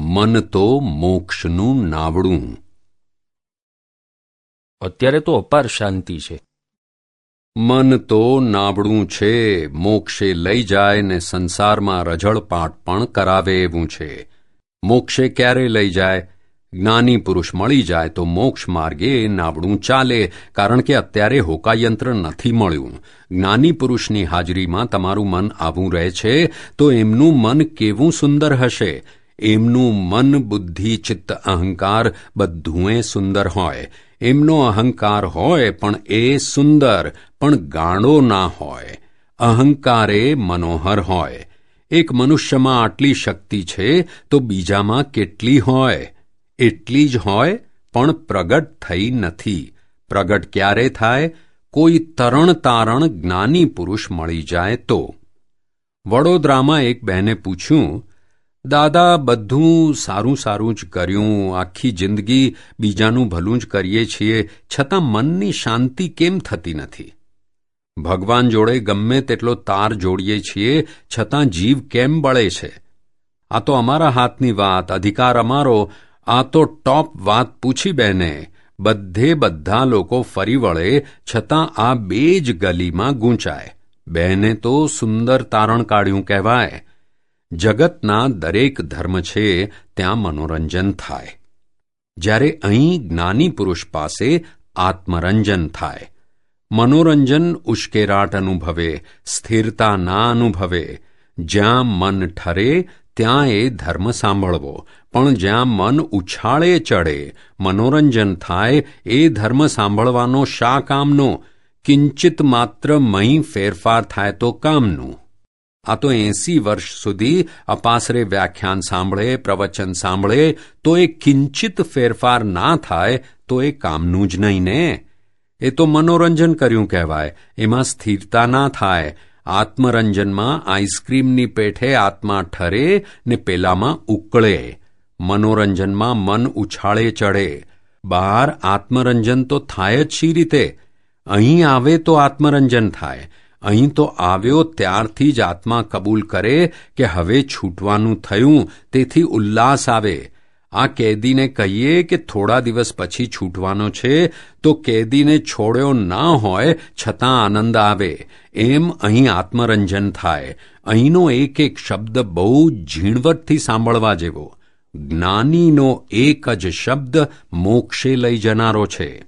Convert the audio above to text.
મન તો મોક્ષનું નાવડું. અત્યારે તો અપાર શાંતિ છે. મન તો નાવડું છે મોક્ષે લઈ જાય ને સંસારમાં રજળપાટ પણ કરાવે એવું છે. મોક્ષે ક્યારે લઈ જાય? જ્ઞાની પુરુષ મળી જાય તો મોક્ષ માર્ગે એ નાવડું ચાલે કારણ કે અત્યારે હોકાયંત્ર નથી મળ્યું. જ્ઞાની પુરુષની હાજરીમાં તમારું મન આવું રહે છે તો એમનું મન કેવું સુંદર હશે? એમનું મન, બુદ્ધિ, ચિત્ત, અહંકાર બધુંએ સુંદર હોય. એમનો અહંકાર હોય પણ એ સુંદર, પણ ગાણો ના હોય. અહંકારે મનોહર હોય. એક મનુષ્યમાં આટલી શક્તિ છે તો બીજામાં કેટલી હોય? એટલી જ હોય, પણ પ્રગટ થઈ નથી. પ્રગટ ક્યારે થાય? કોઈ તરણ તારણ જ્ઞાની પુરુષ મળી જાય તો. વડોદરામાં એક બહેને પૂછ્યું દાદા, બધું સારું સારું જ કર્યું. આખી જિંદગી બીજાનું ભલું જ કરીએ છીએ, છતાં મનની શાંતિ કેમ થતી નથી? ભગવાન જોડે ગમે તેટલો તાર જોડીએ છીએ, છતાં જીવ કેમ બળે છે? આ તો અમારા હાથની વાત, અધિકાર અમારો. આ તો ટોપ વાત પૂછી બેને. બધે બધા લોકો ફરી વળે, છતાં આ બે જ ગલીમાં ગૂંચાય. બહેને તો સુંદર તારણ કાઢ્યું કહેવાય. જગતના દરેક ધર્મ છે, ત્યાં મનોરંજન થાય. જ્યારે અહીં જ્ઞાની પુરુષ પાસે આત્મરંજન થાય. મનોરંજન ઉશ્કેરાટ અનુભવે, સ્થિરતા ના અનુભવે. જ્યાં મન ઠરે, ત્યાં એ ધર્મ સાંભળવો. પણ જ્યાં મન ઉછાળે ચડે, મનોરંજન થાય, એ ધર્મ સાંભળવાનો શા કામનો? કિંચિત માત્ર મહી ફેરફાર થાય તો કામનું? આ તો એંસી વર્ષ સુધી અપાસરે વ્યાખ્યાન સાંભળે, પ્રવચન સાંભળે, તો એ કિંચિત ફેરફાર ના થાય, તો એ કામનું જ નહીં ને? એ તો મનોરંજન કર્યું કહેવાય, એમાં સ્થિરતા ના થાય. આત્મરંજનમાં આઈસ્ક્રીમની પેઠે આત્મા ઠરે ને પેલામાં ઉકળે. મનોરંજનમાં મન ઉછાળે ચડે. બહાર આત્મરંજન તો થાય જ શી રીતે? અહીં આવે તો આત્મરંજન થાય. અહીં તો આવ્યો ત્યારથી જ આત્મા કબૂલ કરે કે હવે છૂટવાનું થયું, તેથી ઉલ્લાસ આવે. આ કેદીને કહીએ કે થોડા દિવસ પછી છૂટવાનો છે, તો કેદીને છોડ્યો ના હોય છતાં આનંદ આવે. એમ અહીં આત્મરંજન થાય. અહીંનો એક એક શબ્દ બહુ ઝીણવટથી સાંભળવા જેવો. જ્ઞાનીનો એક જ શબ્દ મોક્ષે લઈ જનારો છે.